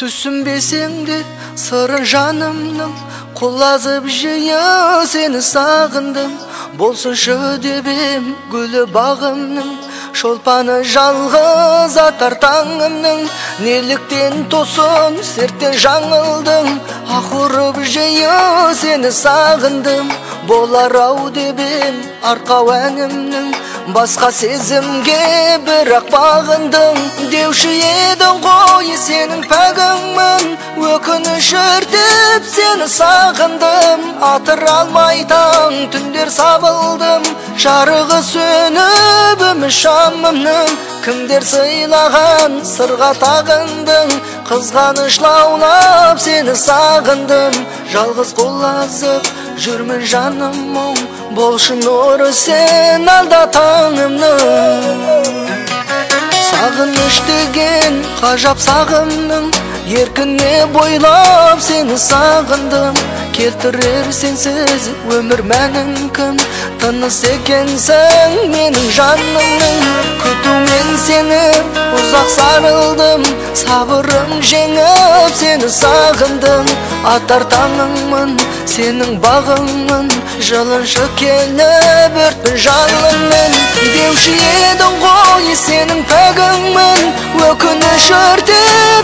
түсінбесең де сырын жанымның құлазып жиі сені сағындым болсыншы деп ем гүлі бағымның шолпаны жалғыз атар таңымның неліктен тосын серттен жаңылдың. Аһ ұрып жиі сені сағындым болар ау деп ем арқау әнімнің. Басқа сезімге бірақ бағындың деуші едің ғой сенің пәгіңмін өкініш өртеп сені сағындым атыра алмай таң түндер сабылдым. Жарығы сөніп үміт кімдер сыйлаған сырға тағындың қызғаныш лаулап сені сағындым. Жалғыз құлазып жүрмін жаным мұң болшы нұры сен алда таңымның. Сағыныш деген ғажап сағымның еркіне бойлап сені сағындым. Келтірер сенсіз өмір мәнін кім тыныс екенсің менің жанымның. Күтумен сені ұзақ сарылдым. Сабырым жеңіп сені сағындым. Атар таңыңмын сенің бағыңмын. Жылыншы келіп өртпін жалынмен деуші едің ғой сенің пәгіңмін. Өкініш өртеп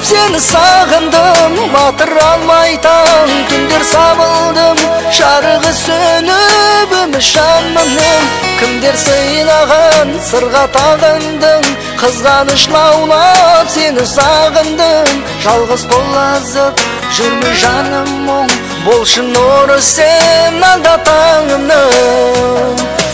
сені сағындым батыра алмай таң түндер сабылдым. Жарығы сөніп үміт шамымның кімдер сыйлаған сырға тағындың. Қызғаныш лаулап сені сағындым. Жалғыз құлазып жүрмін жаным мұң. Болшы нұры сен алда таңымның.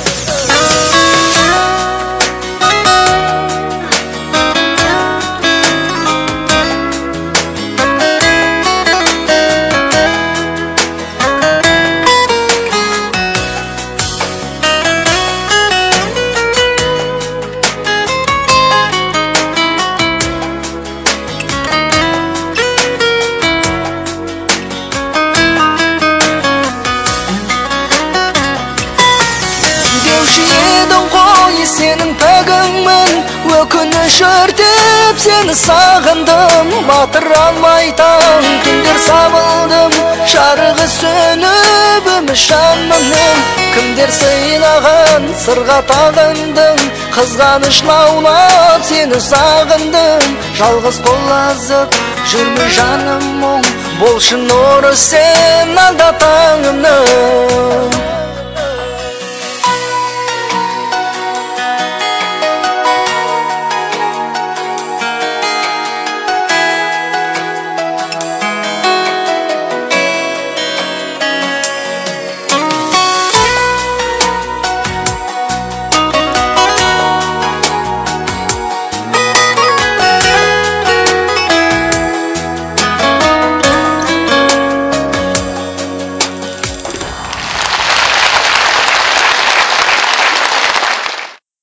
Сенің пәгіңмін өкініш өртеп сені сағындым батыра алмай таң түндер сабылдым жарығы сөніп үміт шамымның кімдер сыйлаған сырға тағындың қызғаныш лаулап сені сағындым жалғыз құлазып жүрмін жаным мұң болшы нұры сен алда таңымның